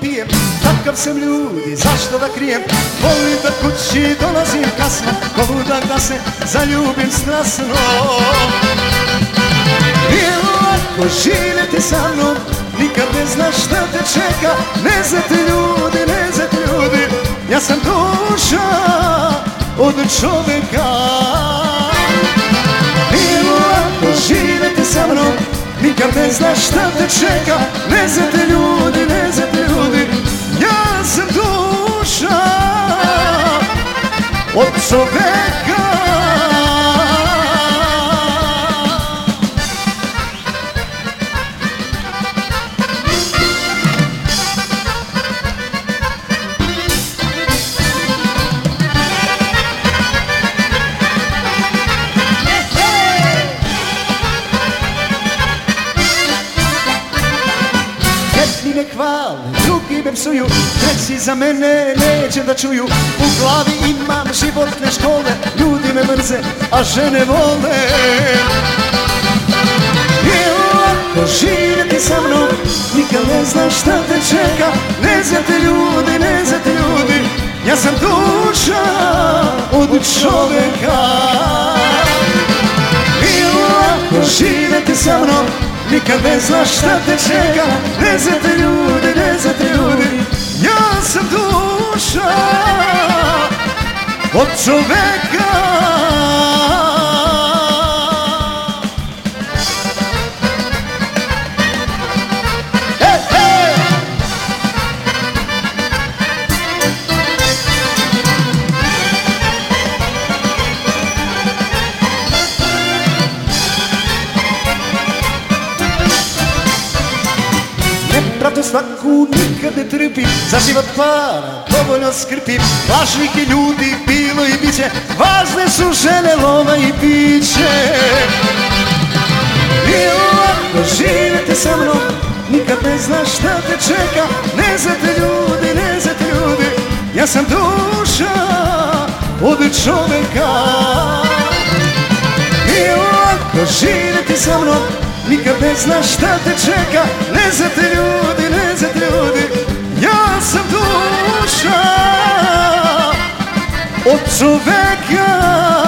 pijem Takav sam ljudi, zašto da krijem? Volim da kući dolazim kasno Ko ludak da se zaljubim strasno. Nije lako živjeti sa mnom Nikad ne znaš šta te čeka. Ne znate ljudi, ne znate ljudi Ja sam duša od čoveka Nikad ne znaš šta te čeka Ne znate ljudi, ne znate ljudi Ja sam duša. Od čoveka Jedni me hvale, drugi me psuju Treći za mene neće da čuju. U glavi imam životne škole Ljudi me mrze, a žene vole. Nije lako živjeti sa mnom Nikad ne znaš šta te čeka. Ne znate ljudi, ne znate ljudi Ja sam duša od čoveka. Nije lako živjeti sa mnom Nikad ne znaš šta te čeka. Ne znate ljudi, ne znate ljudi Ja sam duša. Od čoveka Nepravdu svaku nikad ne trpim Za život para dovoljno skrpim Lažnih je ljudi bilo i biće Važne su žene, lova i piće Nije lako živjeti sa mnom Nikad ne znaš šta te čeka. Ne znate ljudi, ne znate ljudi Ja sam duša od čoveka. Nije lako živjeti sa mnom Nikad ne znaš šta te čeka. Ne znate ljudi, duša Od čoveka